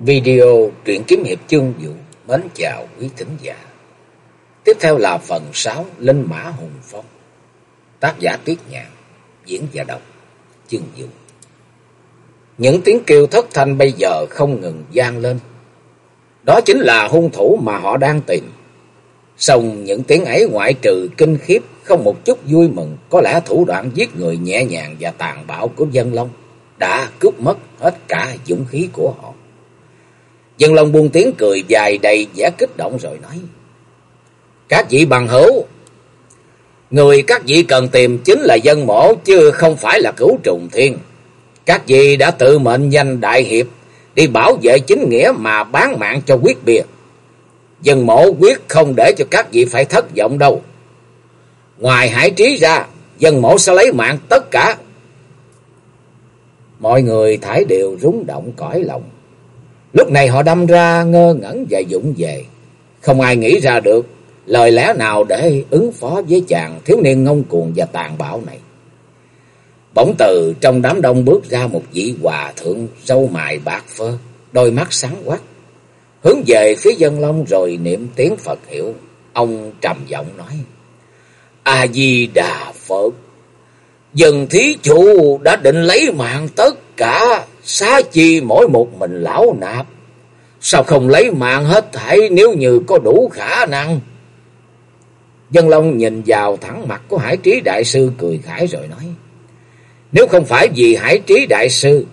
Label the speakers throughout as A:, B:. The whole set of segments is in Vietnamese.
A: Video truyện kiếm hiệp chương vũ mến chào quý thính giả. Tiếp theo là phần 6 Linh Mã Hùng Phong. Tác giả Tuyết Nhạn, diễn và đọc chương vũ. Những tiếng kêu thất thanh bây giờ không ngừng gian lên. Đó chính là hung thủ mà họ đang tìm. Xong những tiếng ấy ngoại trừ kinh khiếp, không một chút vui mừng, có lẽ thủ đoạn giết người nhẹ nhàng và tàn bạo của dân long đã cướp mất hết cả dũng khí của họ. Dân Long buông tiếng cười dài đầy vẻ kích động rồi nói. Các vị bằng hữu, người các vị cần tìm chính là dân mổ chứ không phải là cửu trùng thiên. Các vị đã tự mệnh danh đại hiệp đi bảo vệ chính nghĩa mà bán mạng cho quyết bìa. Dân mổ quyết không để cho các vị phải thất vọng đâu. Ngoài hải trí ra, dân mổ sẽ lấy mạng tất cả. Mọi người thải đều rúng động cõi lòng. Lúc này họ đâm ra ngơ ngẩn và dũng về. Không ai nghĩ ra được lời lẽ nào để ứng phó với chàng thiếu niên ngông cuồng và tàn bạo này. Bỗng từ trong đám đông bước ra một vị hòa thượng râu mài bạc phơ, đôi mắt sáng quắc. Hướng về phía dân long rồi niệm tiếng Phật hiệu. Ông trầm giọng nói. A-di-đà Phật. Dân thí chủ đã định lấy mạng tất cả xá chi mỗi một mình lão nạp. Sao không lấy mạng hết thảy nếu như có đủ khả năng? Dân Long nhìn vào thẳng mặt của Hải Trí Đại Sư cười khải rồi nói. Nếu không phải vì Hải Trí Đại Sư,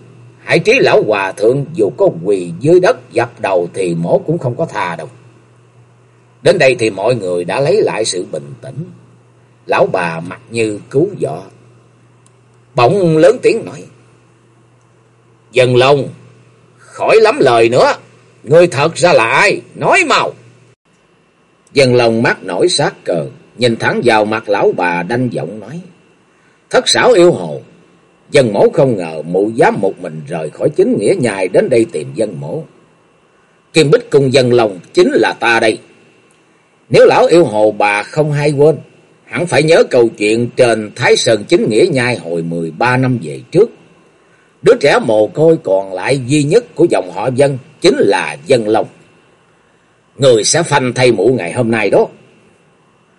A: Hải Trí Lão Hòa Thượng dù có quỳ dưới đất dập đầu thì mổ cũng không có tha đâu. Đến đây thì mọi người đã lấy lại sự bình tĩnh. Lão bà mặt như cứu vợ. Bỗng lớn tiếng nói. Dân Long, khỏi lắm lời nữa. Ngươi thật ra là ai? Nói mau. Dân Long mắt nổi sát cờ, nhìn thẳng vào mặt lão bà đanh giọng nói. Thất xảo yêu hồ, dân mẫu không ngờ mụ dám một mình rời khỏi chính nghĩa nhài đến đây tìm dân mẫu. Kim Bích cùng dân lòng chính là ta đây. Nếu lão yêu hồ bà không hay quên, hẳn phải nhớ câu chuyện trên Thái Sơn chính nghĩa nhai hồi 13 năm về trước. Đứa trẻ mồ côi còn lại duy nhất của dòng họ dân chính là dân lòng. Người sẽ phanh thay mũ ngày hôm nay đó.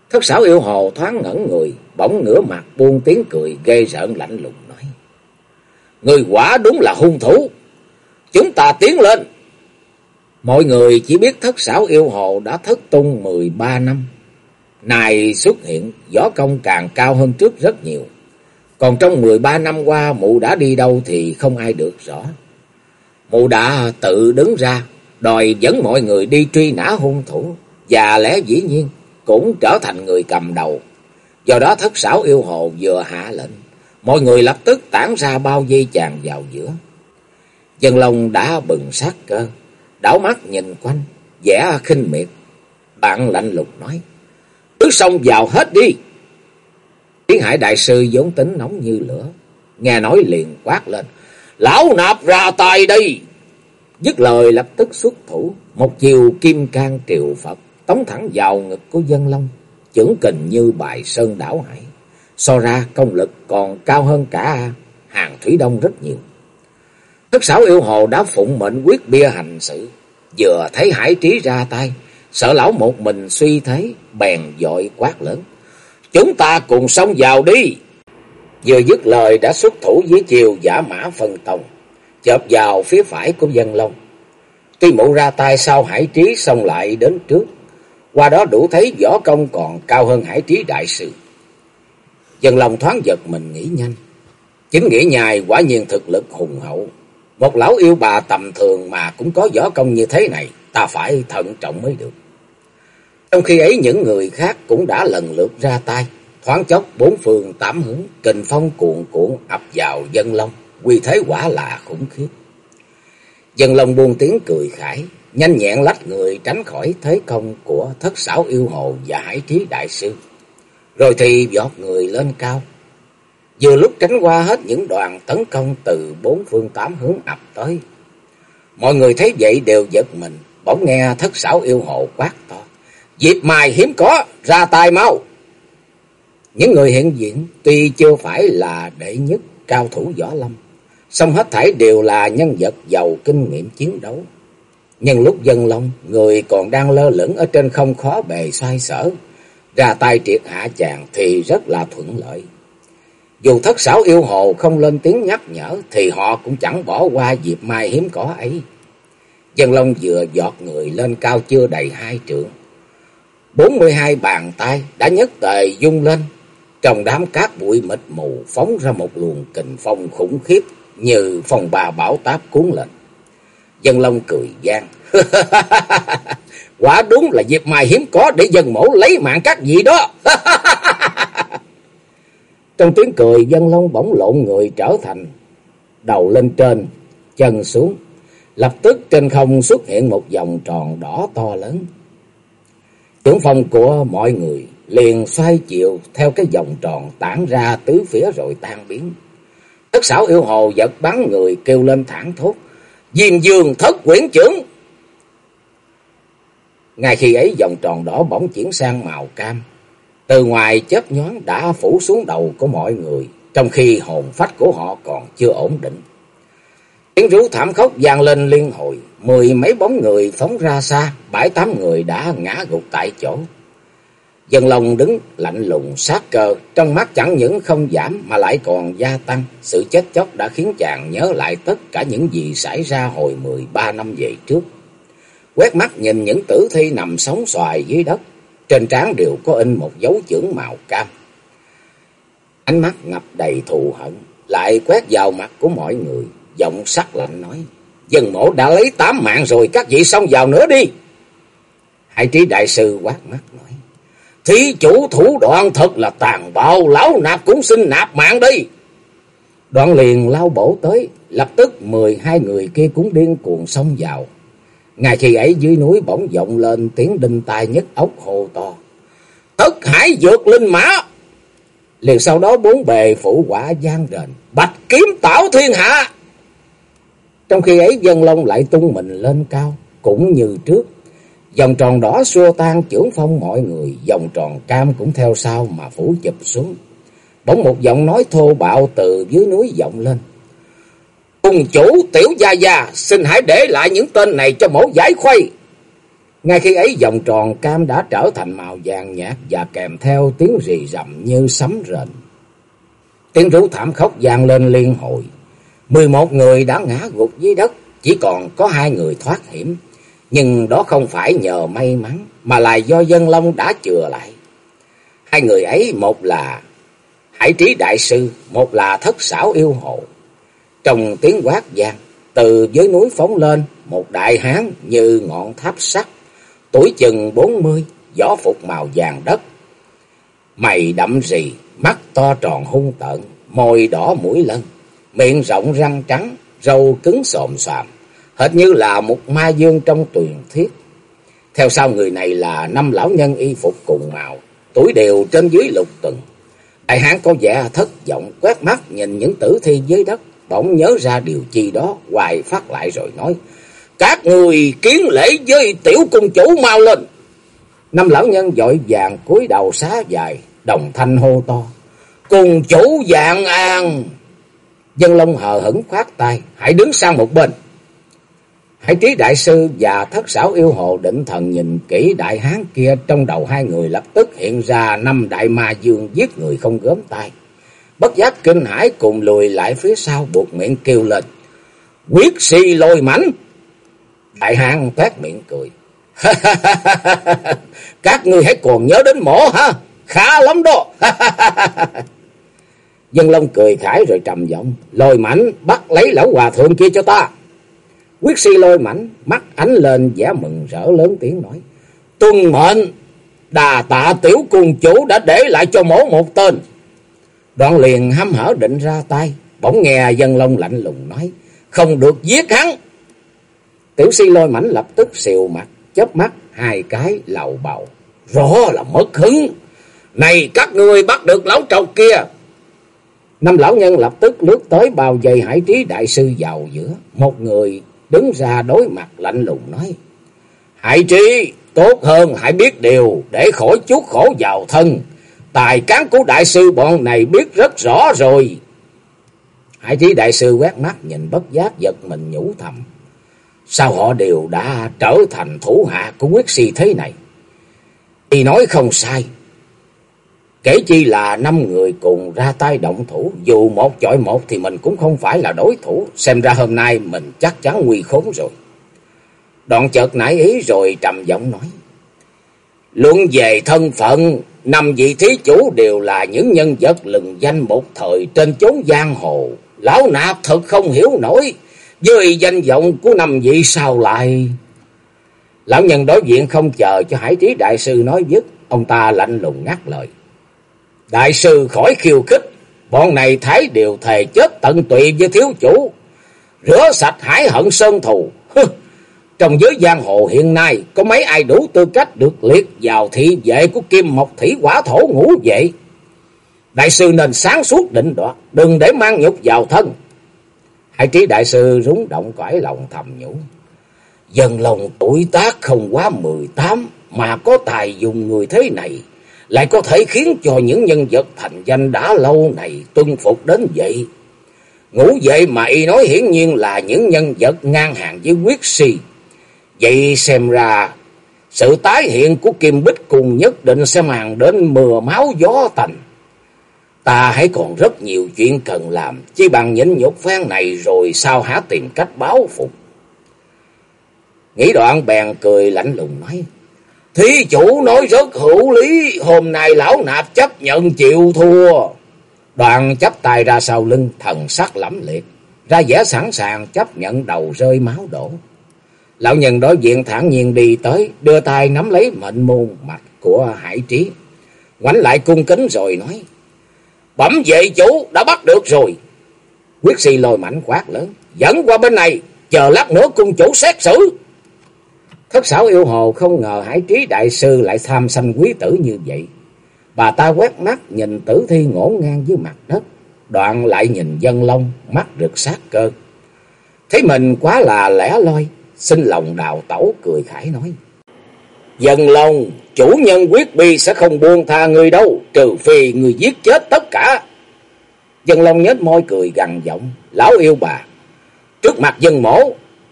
A: Thất xảo yêu hồ thoáng ngẩn người, bỗng ngửa mặt buông tiếng cười ghê rợn lạnh lùng nói. Người quả đúng là hung thủ. Chúng ta tiến lên. Mọi người chỉ biết thất xảo yêu hồ đã thất tung 13 năm. Này xuất hiện, võ công càng cao hơn trước rất nhiều. Còn trong 13 năm qua mụ đã đi đâu thì không ai được rõ. Mụ đã tự đứng ra, đòi dẫn mọi người đi truy nã hung thủ. Và lẽ dĩ nhiên cũng trở thành người cầm đầu. Do đó thất xảo yêu hồ vừa hạ lệnh. Mọi người lập tức tản ra bao dây chàng vào giữa. Dân lòng đã bừng sát cơ. Đảo mắt nhìn quanh, vẻ khinh miệt. Bạn lạnh lùng nói. Cứ xông vào hết đi. Tiến hải đại sư vốn tính nóng như lửa. Nghe nói liền quát lên. Lão nạp ra tay đi. Dứt lời lập tức xuất thủ. Một chiều kim can triều Phật. Tống thẳng vào ngực của dân long. Chưởng kình như bài sơn đảo hải. So ra công lực còn cao hơn cả hàng thủy đông rất nhiều. Thất xảo yêu hồ đã phụng mệnh quyết bia hành sự. Vừa thấy hải trí ra tay. Sợ lão một mình suy thấy Bèn dội quát lớn. Chúng ta cùng sống vào đi. Vừa dứt lời đã xuất thủ dưới chiều giả mã phân tông. Chợp vào phía phải của dân long. Tuy mụ ra tay sau hải trí xong lại đến trước. Qua đó đủ thấy võ công còn cao hơn hải trí đại sự. Dân long thoáng giật mình nghĩ nhanh. Chính nghĩa nhài quả nhiên thực lực hùng hậu. Một lão yêu bà tầm thường mà cũng có võ công như thế này. Ta phải thận trọng mới được. Trong khi ấy những người khác cũng đã lần lượt ra tay. Thoáng chốc bốn phương tám hướng, kình phong cuộn cuộn ập vào dân long. Quy thế quả là khủng khiếp. Dân long buông tiếng cười khải, nhanh nhẹn lách người tránh khỏi thế công của thất xảo yêu hồ và hải trí đại sư. Rồi thì giọt người lên cao. Vừa lúc tránh qua hết những đoàn tấn công từ bốn phương tám hướng ập tới. Mọi người thấy vậy đều giật mình, bỗng nghe thất xảo yêu hồ quát to. Dịp mài hiếm có, ra tay mau. Những người hiện diện tuy chưa phải là đệ nhất cao thủ võ lâm, song hết thảy đều là nhân vật giàu kinh nghiệm chiến đấu. nhưng lúc dân long, người còn đang lơ lửng ở trên không khó bề xoay sở, ra tay triệt hạ chàng thì rất là thuận lợi. Dù thất xảo yêu hồ không lên tiếng nhắc nhở thì họ cũng chẳng bỏ qua dịp mai hiếm có ấy. Dân Long vừa giọt người lên cao chưa đầy hai trượng bốn mươi hai bàn tay đã nhất tề dung lên. Trong đám cát bụi mịt mù phóng ra một luồng kình phong khủng khiếp như phòng bà bảo táp cuốn lên. Dân Long cười gian. Quả đúng là dịp mai hiếm có để dân mổ lấy mạng các vị đó. Trong tiếng cười dân long bỗng lộn người trở thành đầu lên trên, chân xuống. Lập tức trên không xuất hiện một vòng tròn đỏ to lớn. Tưởng phong của mọi người liền xoay chiều theo cái vòng tròn tản ra tứ phía rồi tan biến. Tất xảo yêu hồ giật bắn người kêu lên thẳng thốt. Diêm dương thất quyển trưởng. Ngay khi ấy vòng tròn đỏ bỗng chuyển sang màu cam. Từ ngoài chớp nhón đã phủ xuống đầu của mọi người, trong khi hồn phách của họ còn chưa ổn định. Tiếng rú thảm khốc vang lên liên hồi, mười mấy bóng người phóng ra xa, bảy tám người đã ngã gục tại chỗ. Dân lòng đứng lạnh lùng sát cơ, trong mắt chẳng những không giảm mà lại còn gia tăng. Sự chết chóc đã khiến chàng nhớ lại tất cả những gì xảy ra hồi mười ba năm về trước. Quét mắt nhìn những tử thi nằm sóng xoài dưới đất, trên trán đều có in một dấu chưởng màu cam. Ánh mắt ngập đầy thù hận, lại quét vào mặt của mọi người, giọng sắc lạnh nói. Dân mổ đã lấy tám mạng rồi, các vị xông vào nữa đi. Hải trí đại sư quát mắt nói. Thí chủ thủ đoạn thật là tàn bạo, lão nạp cũng xin nạp mạng đi. Đoạn liền lao bổ tới, lập tức mười hai người kia cũng điên cuồng xông vào. Ngay khi ấy dưới núi bỗng vọng lên tiếng đinh tai nhất ốc hồ to. Tất hải dược linh mã! Liền sau đó bốn bề phủ quả gian đền. Bạch kiếm tảo thiên hạ! Trong khi ấy dân long lại tung mình lên cao, cũng như trước. Dòng tròn đỏ xua tan trưởng phong mọi người, dòng tròn cam cũng theo sau mà phủ chụp xuống. Bỗng một giọng nói thô bạo từ dưới núi vọng lên. Cùng chủ tiểu gia gia, xin hãy để lại những tên này cho mẫu giải khuây. Ngay khi ấy vòng tròn cam đã trở thành màu vàng nhạt và kèm theo tiếng rì rầm như sấm rền. Tiếng rú thảm khóc vang lên liên hồi. Mười một người đã ngã gục dưới đất, chỉ còn có hai người thoát hiểm. Nhưng đó không phải nhờ may mắn, mà là do dân long đã chừa lại. Hai người ấy một là Hải trí đại sư, một là thất xảo yêu hộ. Trong tiếng quát vang, từ dưới núi phóng lên một đại hán như ngọn tháp sắt, tuổi chừng bốn mươi, gió phục màu vàng đất. Mày đậm rì, mắt to tròn hung tợn, môi đỏ mũi lân, miệng rộng răng trắng, râu cứng xồm xoàm, hệt như là một ma dương trong tuyền thiết. Theo sau người này là năm lão nhân y phục cùng màu, tuổi đều trên dưới lục tuần. Đại hán có vẻ thất vọng quét mắt nhìn những tử thi dưới đất, bỗng nhớ ra điều chi đó, hoài phát lại rồi nói. Các người kiến lễ với tiểu cung chủ mau lên. Năm lão nhân dội vàng cúi đầu xá dài, đồng thanh hô to. Cùng chủ dạng an. Dân Long hờ hững khoát tay, hãy đứng sang một bên. Hải trí đại sư và thất xảo yêu hồ định thần nhìn kỹ đại hán kia trong đầu hai người lập tức hiện ra năm đại ma dương giết người không gớm tay bất giác kinh hãi cùng lùi lại phía sau buộc miệng kêu lên. Quyết si lôi mảnh. Đại hán toát miệng cười. Các ngươi hãy còn nhớ đến mổ ha. Khá lắm đó. Dân Long cười khải rồi trầm giọng. Lôi mảnh bắt lấy lão hòa thượng kia cho ta. Quyết si lôi mảnh mắt ánh lên vẻ mừng rỡ lớn tiếng nói. Tuân mệnh. Đà tạ tiểu cùng chủ đã để lại cho mổ một tên. Đoạn liền hăm hở định ra tay, bỗng nghe dân long lạnh lùng nói, không được giết hắn. Tiểu si lôi mảnh lập tức xìu mặt, chớp mắt hai cái lầu bầu. Rõ là mất hứng. Này các ngươi bắt được lão trâu kia. Năm lão nhân lập tức lướt tới bao dây hải trí đại sư vào giữa. Một người đứng ra đối mặt lạnh lùng nói. Hải trí, tốt hơn hãy biết điều để khỏi chút khổ vào thân. Tài cán của đại sư bọn này biết rất rõ rồi. Hải trí đại sư quét mắt nhìn bất giác giật mình nhủ thầm. Sao họ đều đã trở thành thủ hạ của quyết si thế này? Y nói không sai. Kể chi là năm người cùng ra tay động thủ, dù một chọi một thì mình cũng không phải là đối thủ. Xem ra hôm nay mình chắc chắn nguy khốn rồi. Đoạn chợt nảy ý rồi trầm giọng nói. Luận về thân phận, năm vị thí chủ đều là những nhân vật lừng danh một thời trên chốn giang hồ. Lão nạp thật không hiểu nổi, với danh vọng của năm vị sao lại... Lão nhân đối diện không chờ cho hải trí đại sư nói dứt, ông ta lạnh lùng ngắt lời. Đại sư khỏi khiêu khích, bọn này thái đều thề chết tận tụy với thiếu chủ, rửa sạch hải hận sơn thù. Trong giới giang hồ hiện nay, có mấy ai đủ tư cách được liệt vào thị vệ của kim mộc thủy quả thổ ngũ vậy? Đại sư nên sáng suốt định đoạt, đừng để mang nhục vào thân. Hải trí đại sư rúng động cõi lòng thầm nhủ. dần lòng tuổi tác không quá mười tám mà có tài dùng người thế này, lại có thể khiến cho những nhân vật thành danh đã lâu này tuân phục đến vậy. Ngũ vậy mà y nói hiển nhiên là những nhân vật ngang hàng với quyết si. Vậy xem ra sự tái hiện của Kim Bích cùng nhất định sẽ mang đến mưa máu gió tành. Ta hãy còn rất nhiều chuyện cần làm, chỉ bằng nhẫn nhục phen này rồi sao hả tìm cách báo phục. Nghĩ đoạn bèn cười lạnh lùng nói. Thí chủ nói rất hữu lý, hôm nay lão nạp chấp nhận chịu thua. Đoàn chấp tay ra sau lưng, thần sắc lẫm liệt, ra vẻ sẵn sàng chấp nhận đầu rơi máu đổ. Lão nhân đối diện thản nhiên đi tới, đưa tay nắm lấy mệnh môn mạch của hải trí. Ngoảnh lại cung kính rồi nói. Bẩm vệ chủ, đã bắt được rồi. Quyết si lôi mạnh quát lớn, dẫn qua bên này, chờ lát nữa cung chủ xét xử. Thất xảo yêu hồ không ngờ hải trí đại sư lại tham sanh quý tử như vậy. Bà ta quét mắt nhìn tử thi ngổn ngang dưới mặt đất, đoạn lại nhìn dân long, mắt rực sát cơ. Thấy mình quá là lẻ loi, xin lòng đào tẩu cười khải nói. Dân long, chủ nhân quyết bi sẽ không buông tha người đâu, trừ phi người giết chết tất cả. Dân long nhếch môi cười gằn giọng, lão yêu bà. Trước mặt dân mổ,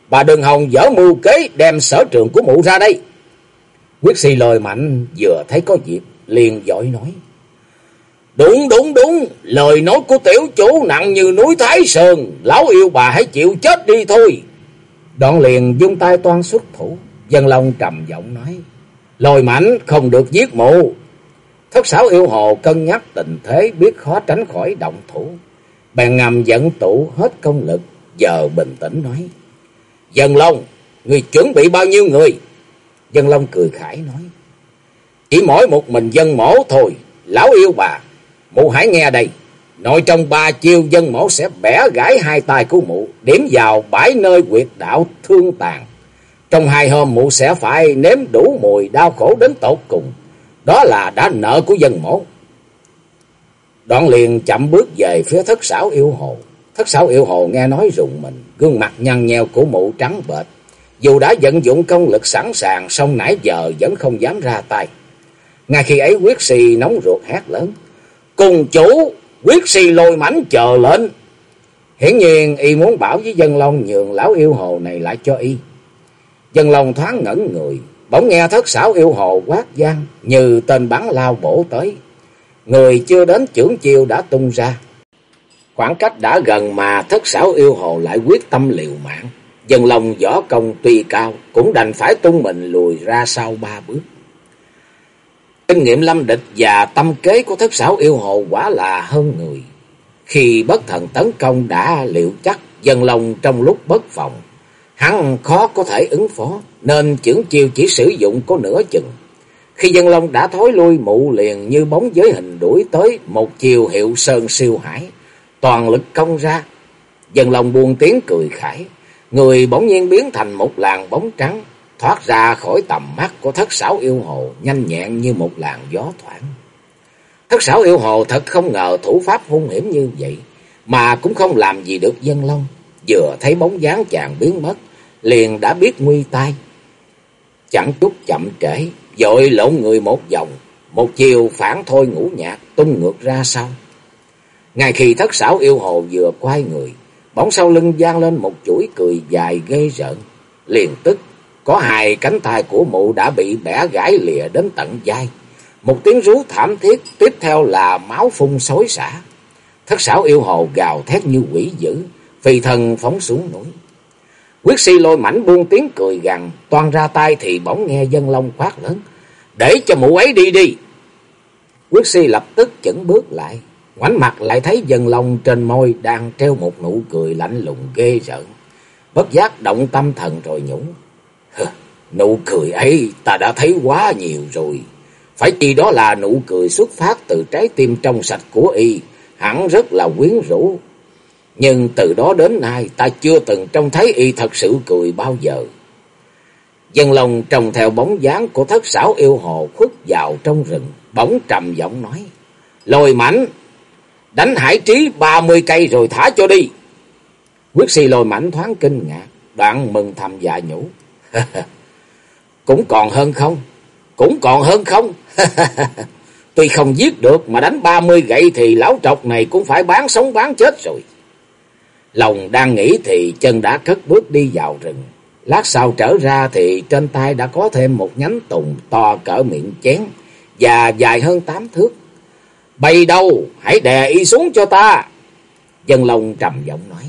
A: bà đừng hòng dở mưu kế đem sở trường của mụ ra đây. Quyết si lời mạnh vừa thấy có dịp, liền giỏi nói. Đúng đúng đúng, lời nói của tiểu chủ nặng như núi Thái Sơn, lão yêu bà hãy chịu chết đi thôi. Đoạn liền dung tay toan xuất thủ, dân long trầm giọng nói. Lôi mảnh không được giết mụ. Thất xảo yêu hồ cân nhắc tình thế biết khó tránh khỏi động thủ. Bèn ngầm dẫn tụ hết công lực, giờ bình tĩnh nói. Dân Long, người chuẩn bị bao nhiêu người? Dân Long cười khải nói. Chỉ mỗi một mình dân mổ thôi, lão yêu bà. Mụ hãy nghe đây. Nội trong ba chiêu dân mổ sẽ bẻ gãy hai tay của mụ, điểm vào bãi nơi quyệt đạo thương tàn. Trong hai hôm mụ sẽ phải nếm đủ mùi đau khổ đến tột cùng. Đó là đã nợ của dân mổ. Đoạn liền chậm bước về phía thất xảo yêu hồ. Thất sáu yêu hồ nghe nói rùng mình, gương mặt nhăn nheo của mụ trắng bệch. Dù đã vận dụng công lực sẵn sàng, song nãy giờ vẫn không dám ra tay. Ngay khi ấy quyết si nóng ruột hét lớn. Cùng chủ, quyết si lôi mảnh chờ lệnh. Hiển nhiên y muốn bảo với dân long nhường lão yêu hồ này lại cho y. Dân long thoáng ngẩn người, bỗng nghe thất xảo yêu hồ quát gian như tên bắn lao bổ tới. Người chưa đến trưởng chiêu đã tung ra. Khoảng cách đã gần mà thất xảo yêu hồ lại quyết tâm liều mạng. Dân lòng võ công tuy cao, cũng đành phải tung mình lùi ra sau ba bước. Kinh nghiệm lâm địch và tâm kế của thất xảo yêu hồ quả là hơn người. Khi bất thần tấn công đã liệu chắc, dân lòng trong lúc bất phòng. Hắn khó có thể ứng phó, nên trưởng chiêu chỉ sử dụng có nửa chừng. Khi dân long đã thối lui mụ liền như bóng giới hình đuổi tới một chiều hiệu sơn siêu hải toàn lực công ra. Dân lòng buông tiếng cười khải, người bỗng nhiên biến thành một làn bóng trắng, thoát ra khỏi tầm mắt của thất xảo yêu hồ, nhanh nhẹn như một làn gió thoảng. Thất xảo yêu hồ thật không ngờ thủ pháp hung hiểm như vậy, mà cũng không làm gì được dân long. Vừa thấy bóng dáng chàng biến mất, liền đã biết nguy tai. Chẳng chút chậm trễ, dội lộn người một vòng, một chiều phản thôi ngủ nhạt tung ngược ra sau. Ngay khi thất xảo yêu hồ vừa quay người, bóng sau lưng gian lên một chuỗi cười dài ghê rợn. Liền tức, có hai cánh tay của mụ đã bị bẻ gãy lìa đến tận vai. Một tiếng rú thảm thiết, tiếp theo là máu phun xối xả. Thất xảo yêu hồ gào thét như quỷ dữ, phi thần phóng xuống núi. Quyết si lôi mảnh buông tiếng cười gằn, toan ra tay thì bỗng nghe dân long quát lớn. Để cho mụ ấy đi đi. Quyết si lập tức chững bước lại, ngoảnh mặt lại thấy dân long trên môi đang treo một nụ cười lạnh lùng ghê rợn. Bất giác động tâm thần rồi nhũng. Nụ cười ấy ta đã thấy quá nhiều rồi. Phải chi đó là nụ cười xuất phát từ trái tim trong sạch của y, hẳn rất là quyến rũ. Nhưng từ đó đến nay ta chưa từng trông thấy y thật sự cười bao giờ. Dân lòng trồng theo bóng dáng của thất xảo yêu hồ khuất vào trong rừng, bóng trầm giọng nói. Lôi mảnh, đánh hải trí ba mươi cây rồi thả cho đi. Quyết si lôi mảnh thoáng kinh ngạc, đoạn mừng thầm dạ nhủ. Cũng còn hơn không? Cũng còn hơn không? Tuy không giết được mà đánh ba mươi gậy thì lão trọc này cũng phải bán sống bán chết rồi. Lòng đang nghĩ thì chân đã cất bước đi vào rừng. Lát sau trở ra thì trên tay đã có thêm một nhánh tùng to cỡ miệng chén và dài hơn tám thước. Bay đâu, hãy đè y xuống cho ta. Dân Long trầm giọng nói.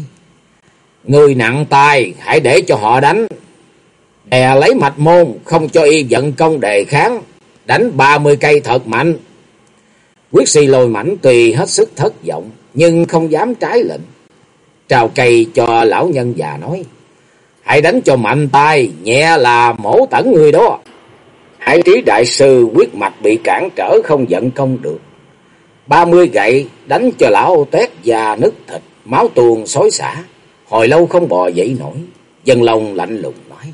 A: Người nặng tay, hãy để cho họ đánh. Đè lấy mạch môn, không cho y giận công đề kháng. Đánh ba mươi cây thật mạnh. Quyết si lôi mảnh tùy hết sức thất vọng, nhưng không dám trái lệnh. Trào cây cho lão nhân già nói. Hãy đánh cho mạnh tay, nhẹ là mổ tẩn người đó. Hải trí đại sư quyết mạch bị cản trở không giận công được. Ba mươi gậy đánh cho lão tét da nứt thịt, máu tuôn xối xả. Hồi lâu không bò dậy nổi, dân lòng lạnh lùng nói.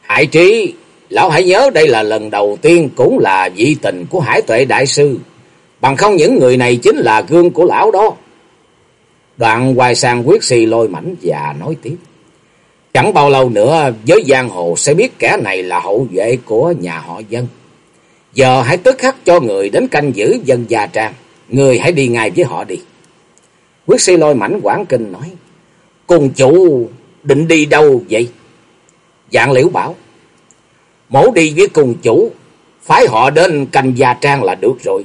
A: Hải trí, lão hãy nhớ đây là lần đầu tiên cũng là dị tình của hải tuệ đại sư. Bằng không những người này chính là gương của lão đó. Đoạn hoài sang quyết si lôi mảnh và nói tiếp. Chẳng bao lâu nữa giới giang hồ sẽ biết kẻ này là hậu vệ của nhà họ dân. Giờ hãy tức khắc cho người đến canh giữ dân gia trang. Người hãy đi ngay với họ đi. Quyết si lôi mảnh quảng kinh nói. Cùng chủ định đi đâu vậy? Dạng liễu bảo. mẫu đi với cùng chủ. Phái họ đến canh gia trang là được rồi.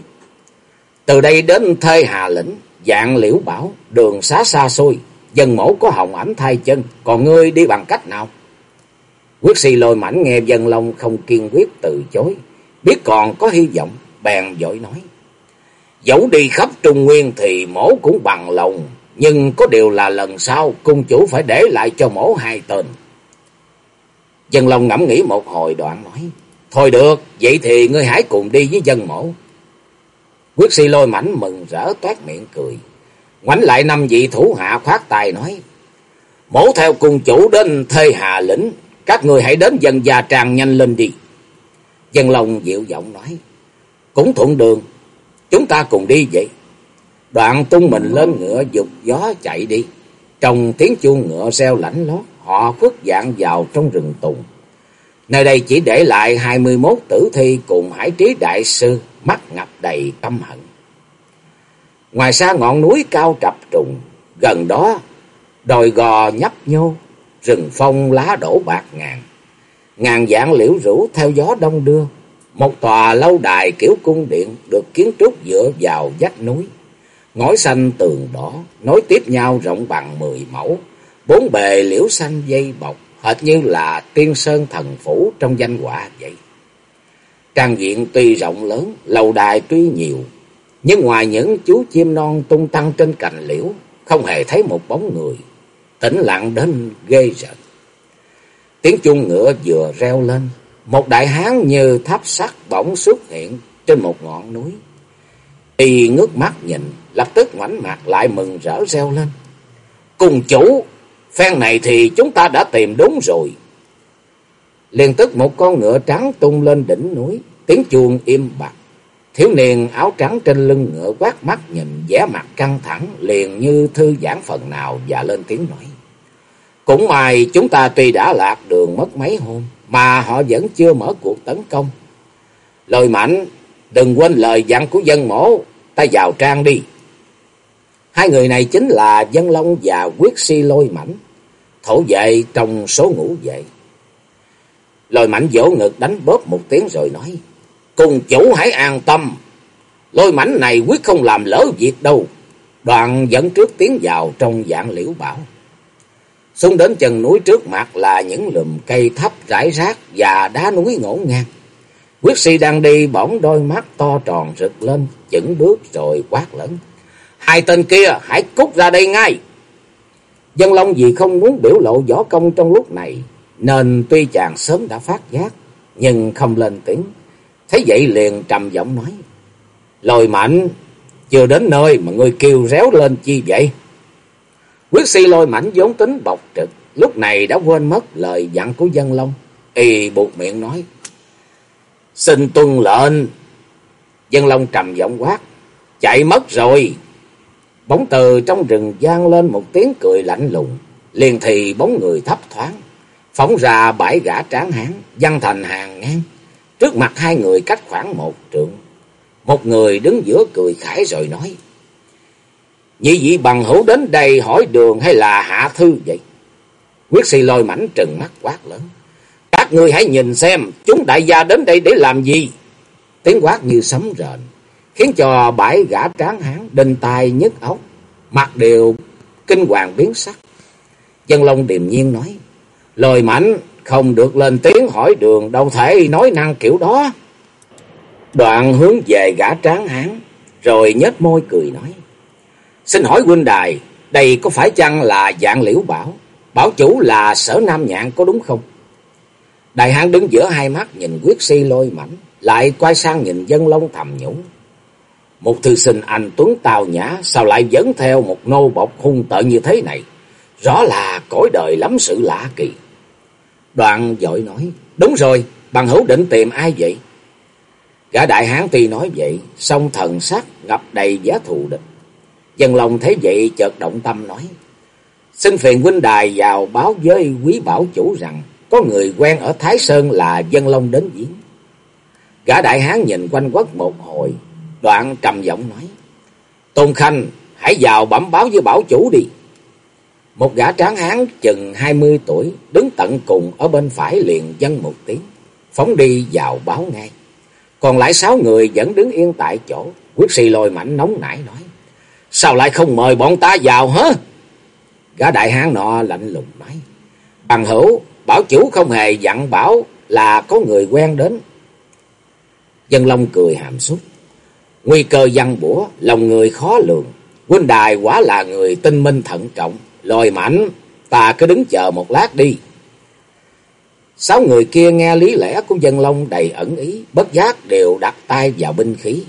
A: Từ đây đến thê hà lĩnh. Dạng liễu bảo. Đường xá xa xôi. Dân mẫu có hồng ảnh thay chân. Còn ngươi đi bằng cách nào? Quyết si lôi mảnh nghe dân long không kiên quyết từ chối. Biết còn có hy vọng. Bèn dội nói. Dẫu đi khắp Trung Nguyên thì mổ cũng bằng lòng. Nhưng có điều là lần sau cung chủ phải để lại cho mổ hai tên. Dân Long ngẫm nghĩ một hồi đoạn nói. Thôi được, vậy thì ngươi hãy cùng đi với dân mổ. Quyết si lôi mảnh mừng rỡ toát miệng cười. Ngoảnh lại năm vị thủ hạ khoát tài nói. Mổ theo cung chủ đến thê hạ lĩnh. Các người hãy đến dân già tràng nhanh lên đi. Dân Long dịu giọng nói. Cũng thuận đường. Chúng ta cùng đi vậy. Đoạn tung mình lên ngựa dục gió chạy đi. Trong tiếng chuông ngựa reo lãnh lót, họ khuất dạng vào trong rừng tùng. Nơi đây chỉ để lại hai mươi 21 tử thi cùng hải trí đại sư, mắt ngập đầy căm hận. Ngoài xa ngọn núi cao trập trùng, gần đó đồi gò nhấp nhô, rừng phong lá đổ bạc ngàn. Ngàn dạng liễu rủ theo gió đông đưa, một tòa lâu đài kiểu cung điện được kiến trúc dựa vào vách núi. Ngói xanh tường đỏ, nối tiếp nhau rộng bằng mười mẫu. Bốn bề liễu xanh dây bọc, hệt như là tiên sơn thần phủ trong danh họa vậy. Trang viện tuy rộng lớn, lâu đài tuy nhiều, nhưng ngoài những chú chim non tung tăng trên cành liễu, không hề thấy một bóng người, tĩnh lặng đến ghê rợn. Tiếng chuông ngựa vừa reo lên, một đại hán như tháp sắt bỗng xuất hiện trên một ngọn núi. Y ngước mắt nhìn, lập tức ngoảnh mặt lại mừng rỡ reo lên. Cùng chủ, phen này thì chúng ta đã tìm đúng rồi. Liền tức một con ngựa trắng tung lên đỉnh núi, tiếng chuông im bặt. Thiếu niên áo trắng trên lưng ngựa quát mắt nhìn vẻ mặt căng thẳng, liền như thư giãn phần nào và lên tiếng nói. Cũng may chúng ta tuy đã lạc đường mất mấy hôm, mà họ vẫn chưa mở cuộc tấn công. Lời mạnh, đừng quên lời dặn của dân mổ, ta vào trang đi. Hai người này chính là Dân Long và Quyết Si Lôi Mảnh, thổ vệ trong số ngũ vệ. Lôi mảnh vỗ ngực đánh bóp một tiếng rồi nói. Cùng chủ hãy an tâm. Lôi mảnh này quyết không làm lỡ việc đâu. Đoạn dẫn trước tiến vào trong dạng liễu bảo. Xuống đến chân núi trước mặt là những lùm cây thấp rải rác và đá núi ngổn ngang. Quyết si đang đi bỗng đôi mắt to tròn rực lên, chững bước rồi quát lớn. Hai tên kia hãy cút ra đây ngay. Dân Long vì không muốn biểu lộ võ công trong lúc này, nên tuy chàng sớm đã phát giác, nhưng không lên tiếng. Thấy vậy liền trầm giọng nói. Lồi mạnh, chưa đến nơi mà ngươi kêu réo lên chi vậy? Quyết si lôi mảnh vốn tính bộc trực, lúc này đã quên mất lời dặn của dân long. Y buộc miệng nói. Xin tuân lệnh. Dân long trầm giọng quát. Chạy mất rồi. Bóng từ trong rừng gian lên một tiếng cười lạnh lùng. Liền thì bóng người thấp thoáng. Phóng ra bãi gã tráng hán, văn thành hàng ngang. Trước mặt hai người cách khoảng một trượng. Một người đứng giữa cười khải rồi nói. Nhị vị bằng hữu đến đây hỏi đường hay là hạ thư vậy? Quyết si lôi mảnh trừng mắt quát lớn. Các người hãy nhìn xem, chúng đại gia đến đây để làm gì? Tiếng quát như sấm rền, khiến cho bãi gã tráng hán đinh tai nhức óc, mặt đều kinh hoàng biến sắc. Dân Long điềm nhiên nói, lôi mảnh không được lên tiếng hỏi đường đâu thể nói năng kiểu đó. Đoạn hướng về gã tráng hán, rồi nhếch môi cười nói. Xin hỏi huynh đài, đây có phải chăng là dạng liễu bảo? Bảo chủ là sở nam nhạn có đúng không? Đại hán đứng giữa hai mắt nhìn quyết si lôi mảnh, lại quay sang nhìn dân long thầm nhủ. Một thư sinh anh tuấn tào nhã, sao lại dẫn theo một nô bọc hung tợn như thế này? Rõ là cõi đời lắm sự lạ kỳ. Đoạn dội nói, đúng rồi, bằng hữu định tìm ai vậy? Gã đại hán tuy nói vậy, song thần sắc ngập đầy giá thù địch. Dân lòng thấy vậy chợt động tâm nói. Xin phiền huynh đài vào báo với quý bảo chủ rằng có người quen ở Thái Sơn là dân long đến diễn. Gã đại hán nhìn quanh quất một hồi, đoạn trầm giọng nói. Tôn Khanh, hãy vào bẩm báo với bảo chủ đi. Một gã tráng hán chừng hai mươi tuổi, đứng tận cùng ở bên phải liền dân một tiếng, phóng đi vào báo ngay. Còn lại sáu người vẫn đứng yên tại chỗ, quyết si lôi mảnh nóng nảy nói. Sao lại không mời bọn ta vào hả? Gã đại hán nọ lạnh lùng nói. Bằng hữu, bảo chủ không hề dặn bảo là có người quen đến. Dân Long cười hàm xúc. Nguy cơ văn bủa, lòng người khó lường. Huynh đài quả là người tinh minh thận trọng. Lòi mảnh, ta cứ đứng chờ một lát đi. Sáu người kia nghe lý lẽ của dân Long đầy ẩn ý, bất giác đều đặt tay vào binh khí.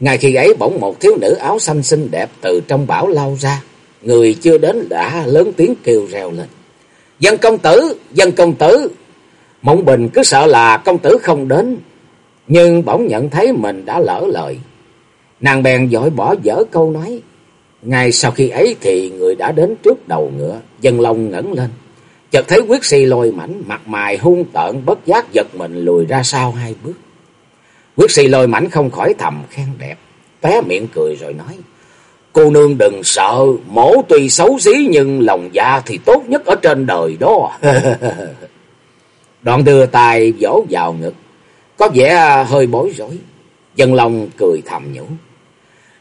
A: Ngay khi ấy bỗng một thiếu nữ áo xanh xinh đẹp từ trong bão lao ra. Người chưa đến đã lớn tiếng kêu reo lên. Dân công tử, dân công tử. Mộng Bình cứ sợ là công tử không đến. Nhưng bỗng nhận thấy mình đã lỡ lời. Nàng bèn dội bỏ dở câu nói. Ngay sau khi ấy thì người đã đến trước đầu ngựa. Dân lông ngẩng lên. Chợt thấy quyết si lôi mảnh, mặt mày hung tợn bất giác giật mình lùi ra sau hai bước. Quyết si lôi mảnh không khỏi thầm khen đẹp, té miệng cười rồi nói. Cô nương đừng sợ, mổ tuy xấu xí nhưng lòng dạ thì tốt nhất ở trên đời đó. Đoạn đưa tay vỗ vào ngực, có vẻ hơi bối rối. Dân lòng cười thầm nhủ.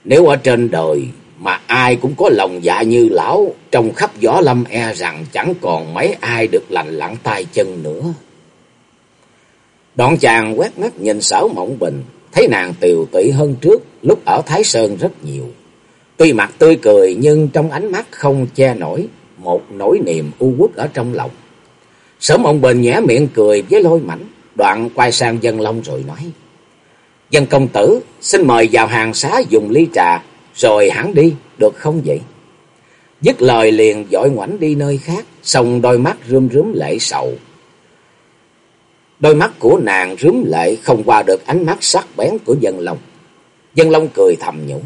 A: Nếu ở trên đời mà ai cũng có lòng dạ như lão, trong khắp gió lâm e rằng chẳng còn mấy ai được lành lặng tay chân nữa. Đoạn chàng quét mắt nhìn sở mộng bình, thấy nàng tiều tụy hơn trước, lúc ở Thái Sơn rất nhiều. Tuy mặt tươi cười nhưng trong ánh mắt không che nổi một nỗi niềm u uất ở trong lòng. Sở mộng bình nhẽ miệng cười với lôi mảnh, đoạn quay sang dân long rồi nói. Dân công tử, xin mời vào hàng xá dùng ly trà, rồi hẳn đi, được không vậy? Dứt lời liền dội ngoảnh đi nơi khác, xong đôi mắt rơm rướm lệ sầu, Đôi mắt của nàng rướm lệ không qua được ánh mắt sắc bén của dân long. Dân long cười thầm nhủ.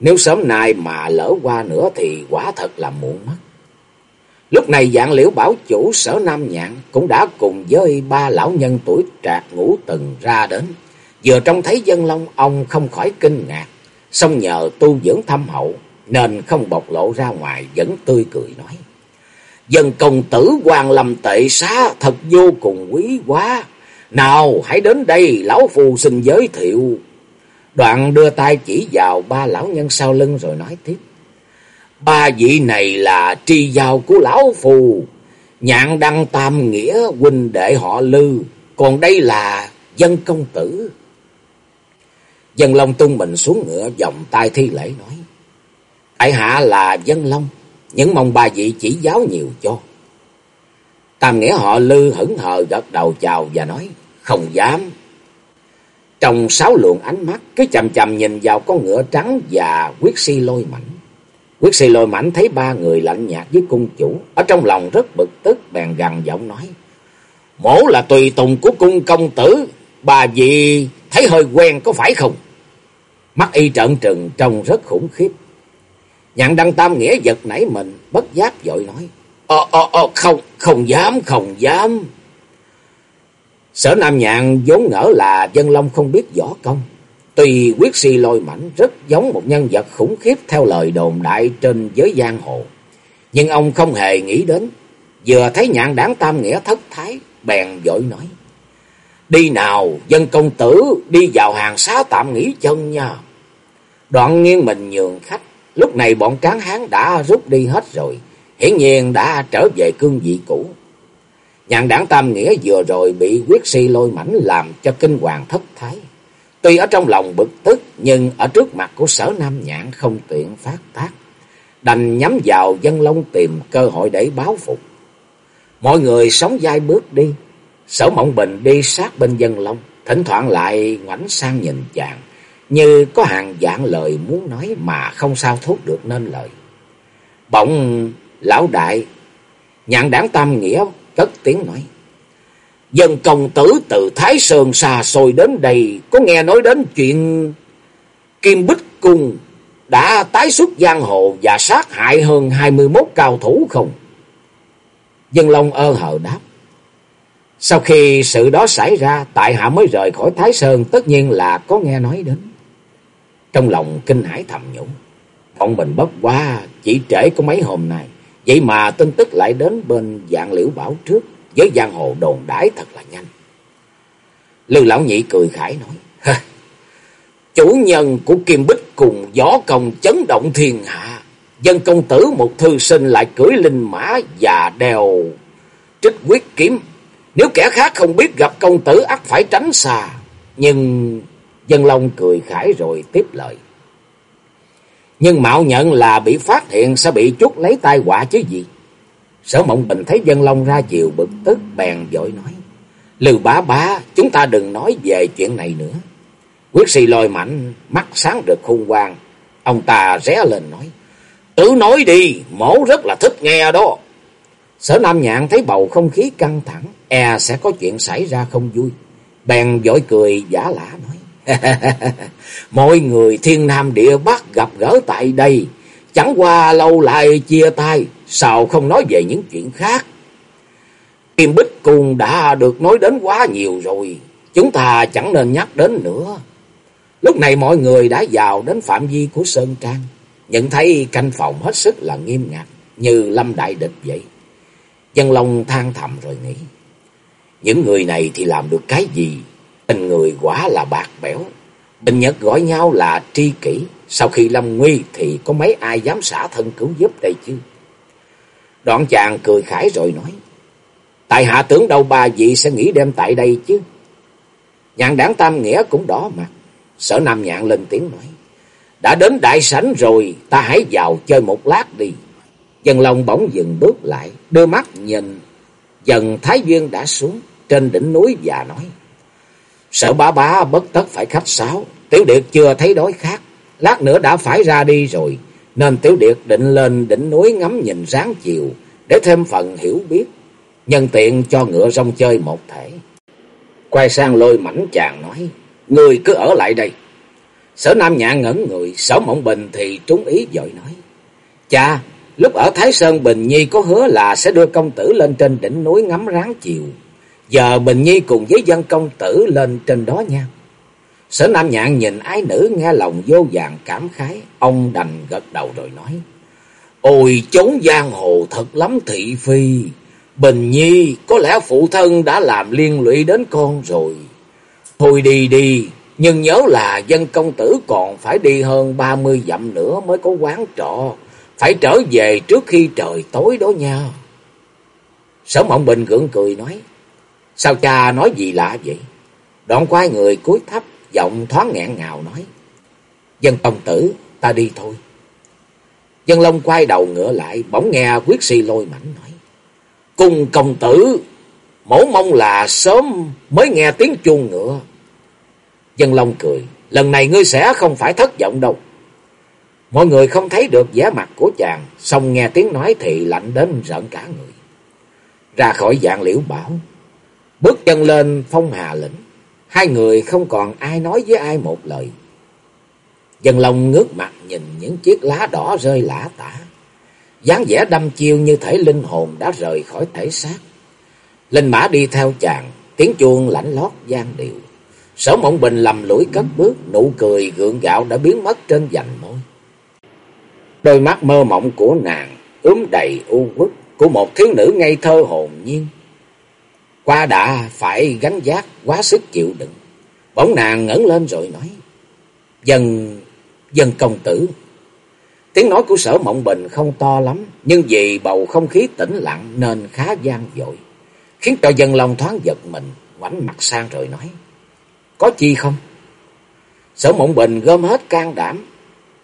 A: Nếu sớm nay mà lỡ qua nữa thì quả thật là muộn mất. Lúc này dạng liễu bảo chủ sở Nam Nhạn cũng đã cùng với ba lão nhân tuổi trạc ngủ từng ra đến. Vừa trông thấy dân long, ông không khỏi kinh ngạc. Xong nhờ tu dưỡng thâm hậu, nên không bộc lộ ra ngoài vẫn tươi cười nói. Dân công tử hoàng lâm tệ xá thật vô cùng quý quá. Nào, hãy đến đây, lão phù xin giới thiệu. Đoạn đưa tay chỉ vào ba lão nhân sau lưng rồi nói tiếp. Ba vị này là tri giao của lão phù. Nhạn đăng tam nghĩa huynh đệ họ lư. Còn đây là dân công tử. Dân Long tung mình xuống ngựa, vòng tay thi lễ nói. Tại hạ là Dân Long. Những mong ba vị chỉ giáo nhiều cho. Tam nghĩa họ lư hững hờ gật đầu chào và nói. Không dám. Trong sáu luồng ánh mắt, cứ chầm chầm nhìn vào con ngựa trắng và quyết si lôi mảnh. Quyết si lôi mảnh thấy ba người lạnh nhạt với cung chủ. Ở trong lòng rất bực tức, bèn gằn giọng nói. Mổ là tùy tùng của cung công tử. Bà vị thấy hơi quen có phải không? Mắt y trợn trừng, trông rất khủng khiếp. Nhạn đăng tam nghĩa giật nảy mình, bất giác dội nói. Ồ, ồ, ồ, không, không dám, không dám. Sở Nam Nhạn vốn ngỡ là dân long không biết võ công. Tuy quyết si lôi mảnh rất giống một nhân vật khủng khiếp theo lời đồn đại trên giới giang hồ. Nhưng ông không hề nghĩ đến. Vừa thấy nhạn đáng tam nghĩa thất thái, bèn vội nói. Đi nào, dân công tử, đi vào hàng xá tạm nghỉ chân nha. Đoạn nghiêng mình nhường khách. Lúc này bọn cán hán đã rút đi hết rồi. Hiển nhiên đã trở về cương vị cũ. Nhàn đảng Tam Nghĩa vừa rồi bị quyết si lôi mảnh làm cho kinh hoàng thất thái. Tuy ở trong lòng bực tức, nhưng ở trước mặt của sở Nam Nhạn không tiện phát tác. Đành nhắm vào dân long tìm cơ hội để báo phục. Mọi người sống dai bước đi. Sở Mộng Bình đi sát bên dân long. Thỉnh thoảng lại ngoảnh sang nhìn chàng. Như có hàng dạng lời muốn nói mà không sao thốt được nên lời. Bỗng lão đại, nhạn đảng Tam Nghĩa cất tiếng nói. Dân công tử từ Thái Sơn xa xôi đến đây, có nghe nói đến chuyện Kim Bích Cung đã tái xuất giang hồ và sát hại hơn hai mươi 21 cao thủ không? Dân Long ơ hờ đáp. Sau khi sự đó xảy ra, tại hạ mới rời khỏi Thái Sơn tất nhiên là có nghe nói đến. Trong lòng kinh hãi thầm nhủ. Bọn mình bất quá, chỉ trễ có mấy hôm nay. Vậy mà tin tức lại đến bên dạng liễu bảo trước. Với giang hồ đồn đãi thật là nhanh. Lưu Lão Nhị cười khải nói. Chủ nhân của Kim Bích cùng gió công chấn động thiên hạ. Dân công tử một thư sinh lại cưỡi linh mã và đèo trích quyết kiếm. Nếu kẻ khác không biết gặp công tử ắt phải tránh xa. Nhưng Dân Long cười khải rồi tiếp lời. Nhưng mạo nhận là bị phát hiện sẽ bị chút lấy tai họa chứ gì. Sở Mộng Bình thấy Dân Long ra chiều bực tức bèn dội nói. Lưu bá bá, chúng ta đừng nói về chuyện này nữa. Quyết si lôi mạnh, mắt sáng được khung quang. Ông ta ré lên nói. Tự nói đi, mổ rất là thích nghe đó. Sở Nam Nhạn thấy bầu không khí căng thẳng, e sẽ có chuyện xảy ra không vui. Bèn dội cười giả lả nói. Mọi người thiên nam địa bắc gặp gỡ tại đây. Chẳng qua lâu lại chia tay. Sao không nói về những chuyện khác? Kim Bích Cung đã được nói đến quá nhiều rồi. Chúng ta chẳng nên nhắc đến nữa. Lúc này mọi người đã vào đến phạm vi của Sơn Trang. Nhận thấy canh phòng hết sức là nghiêm ngặt. Như lâm đại địch vậy. Dân Long than thầm rồi nghĩ. Những người này thì làm được cái gì? Tình người quả là bạc bẽo. Bình Nhật gọi nhau là tri kỷ. Sau khi lâm nguy thì có mấy ai dám xả thân cứu giúp đây chứ? Đoạn chàng cười khải rồi nói. Tại hạ tưởng đâu bà vị sẽ nghĩ đêm tại đây chứ. Nhạn đảng Tam Nghĩa cũng đỏ mặt. Sở Nam Nhạn lên tiếng nói. Đã đến đại sảnh rồi, ta hãy vào chơi một lát đi. Dân Long bỗng dừng bước lại, đưa mắt nhìn. Dần Thái Duyên đã xuống trên đỉnh núi và nói. Sợ bá bá bất tất phải khách sáo. Tiểu Điệt chưa thấy đói khát. Lát nữa đã phải ra đi rồi. Nên Tiểu Điệt định lên đỉnh núi ngắm nhìn sáng chiều. Để thêm phần hiểu biết. Nhân tiện cho ngựa rong chơi một thể. Quay sang lôi mảnh chàng nói. Người cứ ở lại đây. Sở Nam nhạn ngẩn người. Sở Mộng Bình thì trúng ý dội nói. Cha, lúc ở Thái Sơn Bình Nhi có hứa là sẽ đưa công tử lên trên đỉnh núi ngắm ráng chiều. Giờ Bình Nhi cùng với dân công tử lên trên đó nha. Sở Nam Nhạn nhìn ái nữ nghe lòng vô vàng cảm khái. Ông đành gật đầu rồi nói. Ôi chốn giang hồ thật lắm thị phi. Bình nhi có lẽ phụ thân đã làm liên lụy đến con rồi. Thôi đi đi, nhưng nhớ là dân công tử còn phải đi hơn ba mươi dặm nữa mới có quán trọ. Phải trở về trước khi trời tối đó nha. Sở Mộng Bình gượng cười nói. Sao cha nói gì lạ vậy? Đoạn quay người cúi thấp, giọng thoáng nghẹn ngào nói. Dân công tử, ta đi thôi. Dân Long quay đầu ngựa lại, bỗng nghe quyết si lôi mảnh nói. Cùng công tử, mổ mong là sớm mới nghe tiếng chuông ngựa. Dân Long cười, lần này ngươi sẽ không phải thất vọng đâu. Mọi người không thấy được vẻ mặt của chàng, xong nghe tiếng nói thì lạnh đến rợn cả người. Ra khỏi dạng liễu bảo, bước chân lên phong hà lĩnh, hai người không còn ai nói với ai một lời. Dân Long ngước mặt nhìn những chiếc lá đỏ rơi lã tả, dáng vẻ đâm chiêu như thể linh hồn đã rời khỏi thể xác. Linh mã đi theo chàng, tiếng chuông lãnh lót gian điệu. Sở Mộng Bình lầm lũi cất bước, nụ cười gượng gạo đã biến mất trên vành môi. Đôi mắt mơ mộng của nàng ướm đầy u uất của một thiếu nữ ngây thơ hồn nhiên. Qua đã phải gánh giác quá sức chịu đựng. Bỗng nàng ngẩng lên rồi nói. Dân, dân công tử. Tiếng nói của sở mộng bình không to lắm. Nhưng vì bầu không khí tĩnh lặng nên khá gian dội. Khiến cho dân lòng thoáng giật mình. Ngoảnh mặt sang rồi nói. Có chi không? Sở mộng bình gom hết can đảm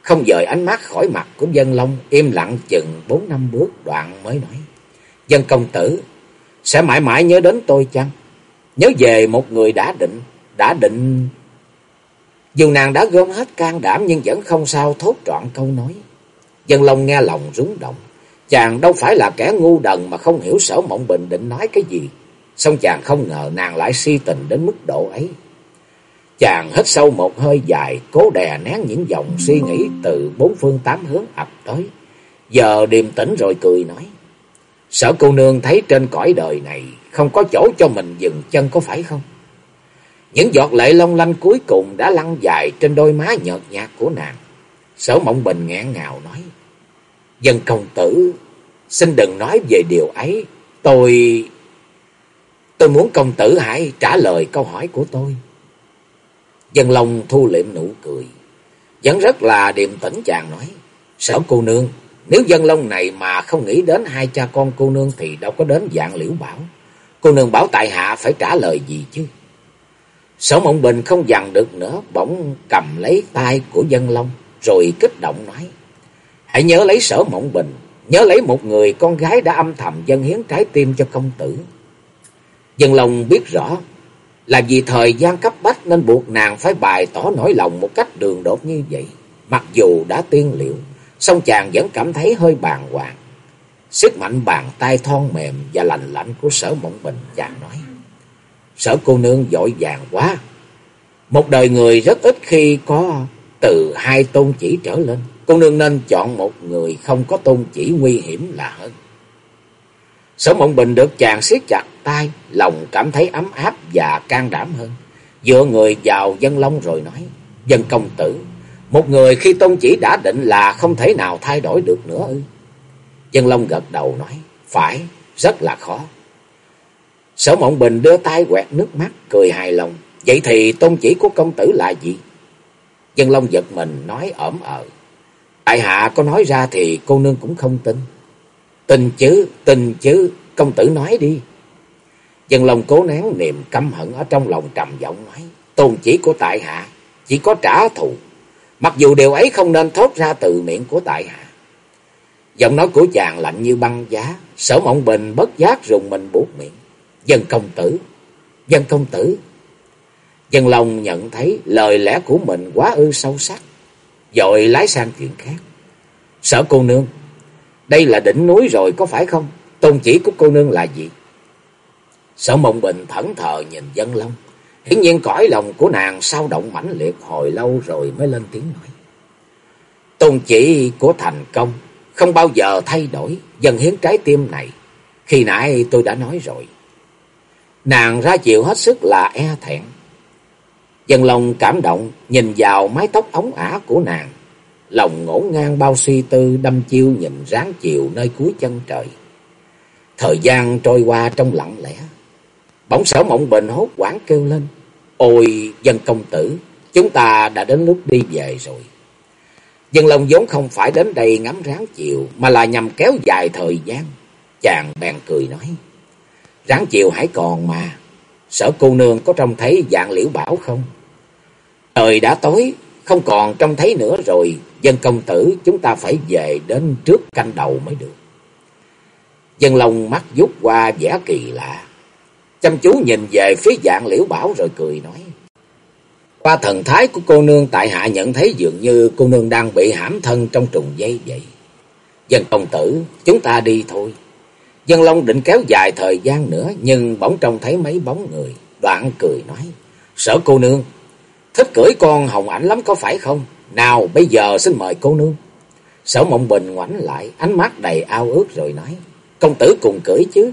A: không dời ánh mắt khỏi mặt của dân long, im lặng chừng bốn năm bước đoạn mới nói. Dân công tử, sẽ mãi mãi nhớ đến tôi chăng? Nhớ về một người đã định, đã định... Dù nàng đã gom hết can đảm nhưng vẫn không sao thốt trọn câu nói. Dân Long nghe lòng rúng động. Chàng đâu phải là kẻ ngu đần mà không hiểu sở mộng bình định nói cái gì. Xong chàng không ngờ nàng lại si tình đến mức độ ấy. Chàng hít sâu một hơi dài, cố đè nén những dòng suy nghĩ từ bốn phương tám hướng ập tới. Giờ điềm tĩnh rồi cười nói. Sở cô nương thấy trên cõi đời này không có chỗ cho mình dừng chân có phải không? Những giọt lệ long lanh cuối cùng đã lăn dài trên đôi má nhợt nhạt của nàng. Sở mộng bình ngẹn ngào nói. Dân công tử, xin đừng nói về điều ấy. Tôi... Tôi muốn công tử hãy trả lời câu hỏi của tôi. Dân Long thu liệm nụ cười. Vẫn rất là điềm tĩnh chàng nói. Sở cô nương, nếu dân Long này mà không nghĩ đến hai cha con cô nương thì đâu có đến dạng liễu bảo. Cô nương bảo tại hạ phải trả lời gì chứ? Sở Mộng Bình không dằn được nữa, bỗng cầm lấy tay của dân Long, rồi kích động nói. Hãy nhớ lấy sở Mộng Bình, nhớ lấy một người con gái đã âm thầm dân hiến trái tim cho công tử. Dân Long biết rõ là vì thời gian cấp bách nên buộc nàng phải bày tỏ nỗi lòng một cách đường đột như vậy. Mặc dù đã tiên liệu, song chàng vẫn cảm thấy hơi bàng hoàng. Sức mạnh bàn tay thon mềm và lành lạnh của sở mộng bình chàng nói. Sở cô nương dội vàng quá. Một đời người rất ít khi có từ hai tôn chỉ trở lên. Cô nương nên chọn một người không có tôn chỉ nguy hiểm là hơn. Sở mộng bình được chàng siết chặt tay, lòng cảm thấy ấm áp và can đảm hơn. Dựa người vào dân long rồi nói, dân công tử, một người khi tôn chỉ đã định là không thể nào thay đổi được nữa ư. Dân long gật đầu nói, phải, rất là khó. Sở mộng bình đưa tay quẹt nước mắt, cười hài lòng. Vậy thì tôn chỉ của công tử là gì? Dân long giật mình nói ẩm ờ. Tại hạ có nói ra thì cô nương cũng không tin. Tin chứ, tin chứ, công tử nói đi. Dân long cố nén niềm căm hận ở trong lòng trầm giọng nói. Tôn chỉ của tại hạ chỉ có trả thù. Mặc dù điều ấy không nên thốt ra từ miệng của tại hạ. Giọng nói của chàng lạnh như băng giá. Sở mộng bình bất giác rùng mình buốt miệng. Dân công tử, dân công tử. Dân lòng nhận thấy lời lẽ của mình quá ư sâu sắc. dội lái sang chuyện khác. Sở cô nương, đây là đỉnh núi rồi có phải không? Tôn chỉ của cô nương là gì? Sở mộng bình thẫn thờ nhìn dân long. Hiển nhiên cõi lòng của nàng sao động mãnh liệt hồi lâu rồi mới lên tiếng nói. Tôn chỉ của thành công không bao giờ thay đổi dần hiến trái tim này. Khi nãy tôi đã nói rồi. Nàng ra chịu hết sức là e thẹn. Dân lòng cảm động nhìn vào mái tóc ống ả của nàng. lòng ngổn ngang bao suy tư đâm chiêu nhìn ráng chiều nơi cuối chân trời. Thời gian trôi qua trong lặng lẽ. Bỗng sở mộng bình hốt quảng kêu lên. Ôi dân công tử, chúng ta đã đến lúc đi về rồi. Dân lòng vốn không phải đến đây ngắm ráng chiều, mà là nhằm kéo dài thời gian. Chàng bèn cười nói. Ráng chiều hãy còn mà. Sở cô nương có trông thấy dạng liễu bảo không? Trời đã tối, không còn trông thấy nữa rồi. Dân công tử chúng ta phải về đến trước canh đầu mới được. Dân lòng mắt rút qua vẻ kỳ lạ. Chăm chú nhìn về phía dạng liễu bảo rồi cười nói. Qua thần thái của cô nương tại hạ nhận thấy dường như cô nương đang bị hãm thân trong trùng dây vậy. Dân công tử, chúng ta đi thôi. Dân Long định kéo dài thời gian nữa, nhưng bỗng trông thấy mấy bóng người. Đoạn cười nói, sở cô nương, thích cưỡi con hồng ảnh lắm có phải không? Nào, bây giờ xin mời cô nương. Sở mộng bình ngoảnh lại, ánh mắt đầy ao ước rồi nói, công tử cùng cưỡi chứ.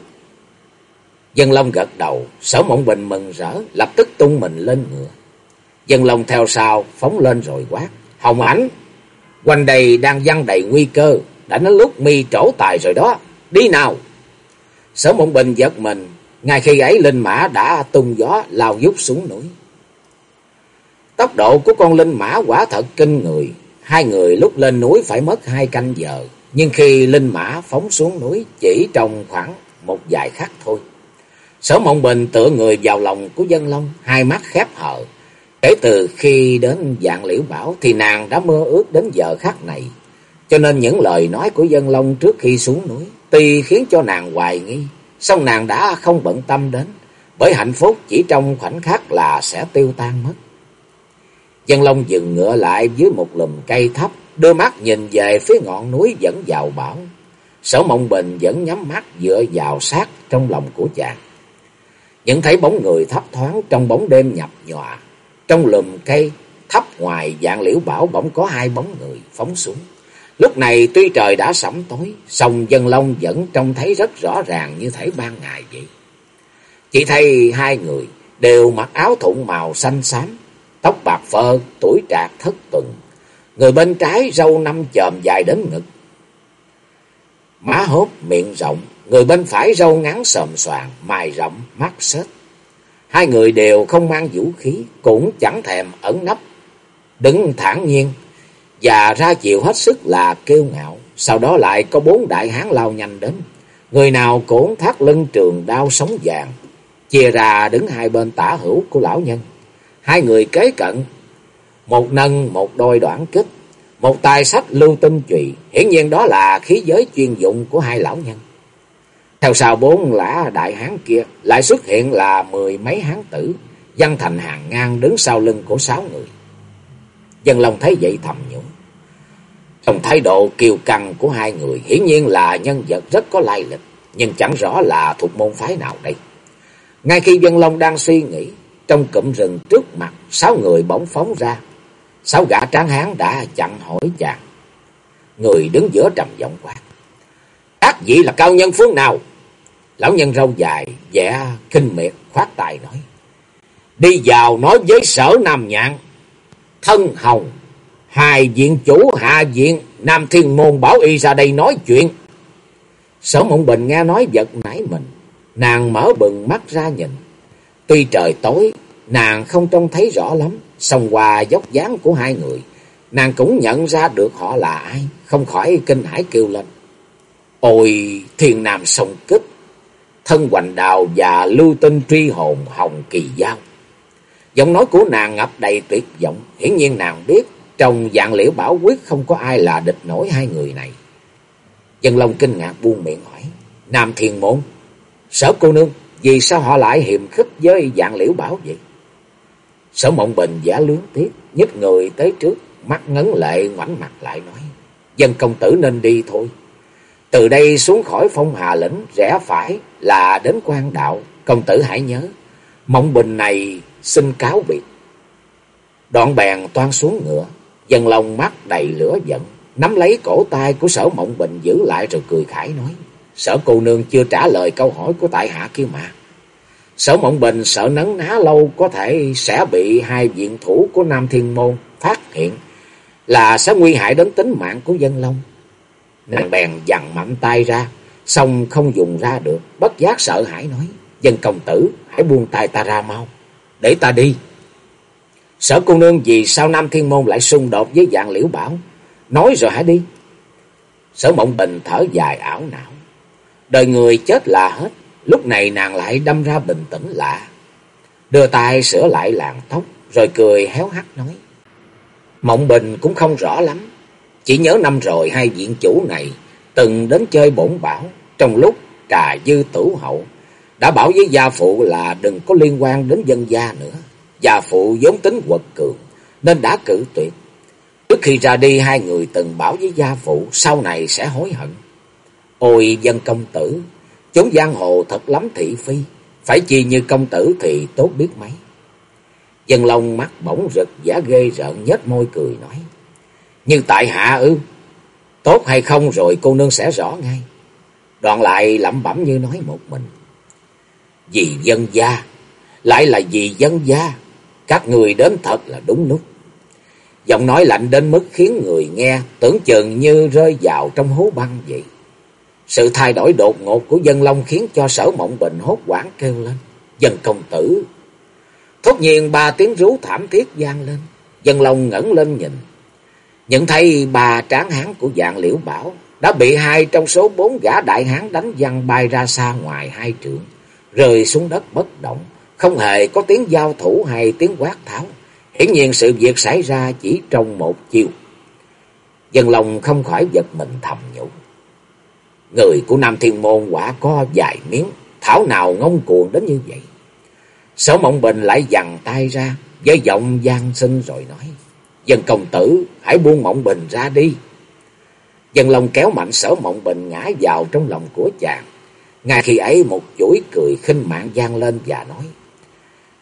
A: Dân Long gật đầu, sở mộng bình mừng rỡ, lập tức tung mình lên ngựa. Dân Long theo sau, phóng lên rồi quát, hồng ảnh, quanh đây đang văng đầy nguy cơ, đã đến lúc mi trổ tài rồi đó, đi nào. Sở Mộng Bình giật mình, ngay khi ấy linh mã đã tung gió lao dút xuống núi. Tốc độ của con linh mã quả thật kinh người, hai người lúc lên núi phải mất hai canh giờ, nhưng khi linh mã phóng xuống núi chỉ trong khoảng một vài khắc thôi. Sở Mộng Bình tựa người vào lòng của dân long, hai mắt khép hờ. Kể từ khi đến dạng liễu bảo thì nàng đã mơ ước đến giờ khắc này. Cho nên những lời nói của dân long trước khi xuống núi Tuy khiến cho nàng hoài nghi, song nàng đã không bận tâm đến, bởi hạnh phúc chỉ trong khoảnh khắc là sẽ tiêu tan mất. Dân Long dừng ngựa lại dưới một lùm cây thấp, đưa mắt nhìn về phía ngọn núi dẫn vào bảo Sở Mộng Bình vẫn nhắm mắt dựa vào sát trong lòng của chàng. Nhận thấy bóng người thấp thoáng trong bóng đêm nhập nhòa. Trong lùm cây thấp ngoài dạng liễu bảo bỗng có hai bóng người phóng xuống. Lúc này tuy trời đã sẩm tối, sông dân long vẫn trông thấy rất rõ ràng như thể ban ngày vậy. Chỉ thấy hai người đều mặc áo thụng màu xanh xám, tóc bạc phơ, tuổi trạc thất tuần. Người bên trái râu năm chòm dài đến ngực. Má hốt, miệng rộng, người bên phải râu ngắn sòm soàn, mài rộng mắt xết. Hai người đều không mang vũ khí, cũng chẳng thèm ẩn nấp, đứng thản nhiên và ra chịu hết sức là kêu ngạo. Sau đó lại có bốn đại hán lao nhanh đến. Người nào cũng thắt lưng trường đao sống vàng. Chia ra đứng hai bên tả hữu của lão nhân. Hai người kế cận. Một nâng một đôi đoạn kích. Một tài sách lưu tinh trụy. Hiển nhiên đó là khí giới chuyên dụng của hai lão nhân. Theo sau bốn lã đại hán kia lại xuất hiện là mười mấy hán tử. Văn thành hàng ngang đứng sau lưng của sáu người. Dân Long thấy vậy thầm nhủ. Trong thái độ kiêu căng của hai người hiển nhiên là nhân vật rất có lai lịch, nhưng chẳng rõ là thuộc môn phái nào đây. Ngay khi Dân Long đang suy nghĩ, trong cụm rừng trước mặt, sáu người bỗng phóng ra. Sáu gã tráng hán đã chặn hỏi chàng. Người đứng giữa trầm giọng quát. Các vị là cao nhân phương nào? Lão nhân râu dài, vẻ kinh miệt, khoát tài nói. Đi vào nói với sở Nam Nhạn, thân hồng Hai diện chủ hạ diện Nam Thiên Môn bảo y ra đây nói chuyện. Sở Mộng Bình nghe nói giật nảy mình. Nàng mở bừng mắt ra nhìn. Tuy trời tối, nàng không trông thấy rõ lắm. Xong qua dốc dáng của hai người. Nàng cũng nhận ra được họ là ai. Không khỏi kinh hãi kêu lên. Ôi thiên nam sông kích. Thân hoành đào và lưu tinh truy hồn hồng kỳ giao. Giọng nói của nàng ngập đầy tuyệt vọng. Hiển nhiên nàng biết trong dạng liễu bảo quyết không có ai là địch nổi hai người này. Dân Long kinh ngạc buông miệng hỏi. Nam Thiên Môn, sở cô nương, vì sao họ lại hiềm khích với dạng liễu bảo vậy? Sở mộng bình giả lướng tiếc, nhích người tới trước, mắt ngấn lệ ngoảnh mặt lại nói. Dân công tử nên đi thôi. Từ đây xuống khỏi phong hà lĩnh, rẽ phải là đến quan đạo. Công tử hãy nhớ, mộng bình này xin cáo biệt. Đoạn bèn toan xuống ngựa, Dân lòng mắt đầy lửa giận, nắm lấy cổ tay của sở mộng bình giữ lại rồi cười khải nói. Sở cô nương chưa trả lời câu hỏi của tại hạ kia mà. Sở mộng bình sợ nấn ná lâu có thể sẽ bị hai viện thủ của Nam Thiên Môn phát hiện. là sẽ nguy hại đến tính mạng của dân long. Nàng bèn dằn mạnh tay ra, xong không dùng ra được, bất giác sợ hãi nói, dân công tử, hãy buông tay ta ra mau, để ta đi. Sở cô nương vì sao Nam Thiên Môn lại xung đột với dạng liễu bảo, nói rồi hãy đi. Sở mộng bình thở dài ảo não, đời người chết là hết, lúc này nàng lại đâm ra bình tĩnh lạ. Đưa tay sửa lại làn tóc, rồi cười héo hắt nói. Mộng Bình cũng không rõ lắm. Chỉ nhớ năm rồi hai viện chủ này từng đến chơi bổn bảo. Trong lúc trà dư tử hậu đã bảo với gia phụ là đừng có liên quan đến dân gia nữa. Gia phụ vốn tính quật cường nên đã cử tuyệt. Trước khi ra đi hai người từng bảo với gia phụ sau này sẽ hối hận. Ôi dân công tử, chúng giang hồ thật lắm thị phi. Phải chi như công tử thì tốt biết mấy. Dân Long mắt bỗng rực giả ghê rợn nhếch môi cười nói. Như tại hạ ư. Tốt hay không rồi cô nương sẽ rõ ngay. Đoạn lại lẩm bẩm như nói một mình. Vì dân gia. Lại là vì dân gia. Các người đến thật là đúng lúc. Giọng nói lạnh đến mức khiến người nghe tưởng chừng như rơi vào trong hố băng vậy. Sự thay đổi đột ngột của dân long khiến cho sở mộng bệnh hốt quảng kêu lên. Dân công tử Thốt nhiên ba tiếng rú thảm thiết gian lên. Dân long ngẩng lên nhìn. Nhận thấy bà tráng hán của dạng liễu bảo đã bị hai trong số bốn gã đại hán đánh văng bay ra xa ngoài hai trượng, rơi xuống đất bất động, không hề có tiếng giao thủ hay tiếng quát tháo. Hiển nhiên sự việc xảy ra chỉ trong một chiều. Dân lòng không khỏi giật mình thầm nhủ. Người của Nam Thiên Môn quả có vài miếng, thảo nào ngông cuồng đến như vậy. Sở Mộng Bình lại dằn tay ra, với giọng gian sinh rồi nói. Dân công tử, hãy buông Mộng Bình ra đi. Dân Long kéo mạnh sở Mộng Bình ngã vào trong lòng của chàng. Ngay khi ấy một chuỗi cười khinh mạng gian lên và nói.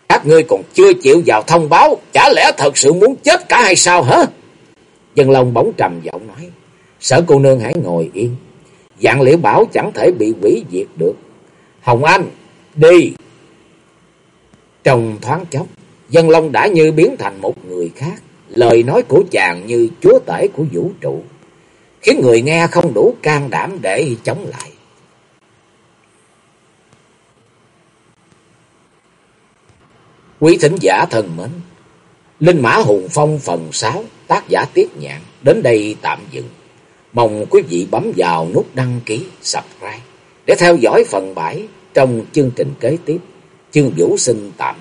A: Các ngươi còn chưa chịu vào thông báo, chả lẽ thật sự muốn chết cả hay sao hả? Dân Long bóng trầm giọng nói. Sở cô nương hãy ngồi yên. Dạng liễu bảo chẳng thể bị quỷ diệt được. Hồng Anh, đi! Trong thoáng chốc, Dân Long đã như biến thành một người khác. Lời nói của chàng như chúa tể của vũ trụ, khiến người nghe không đủ can đảm để chống lại. Quý thính giả thân mến, Linh Mã Hùng Phong phần 6, tác giả Tiết Nhạn, đến đây tạm dừng. Mong quý vị bấm vào nút đăng ký, subscribe để theo dõi phần 7 trong chương trình kế tiếp. Chương Vũ xin tạm.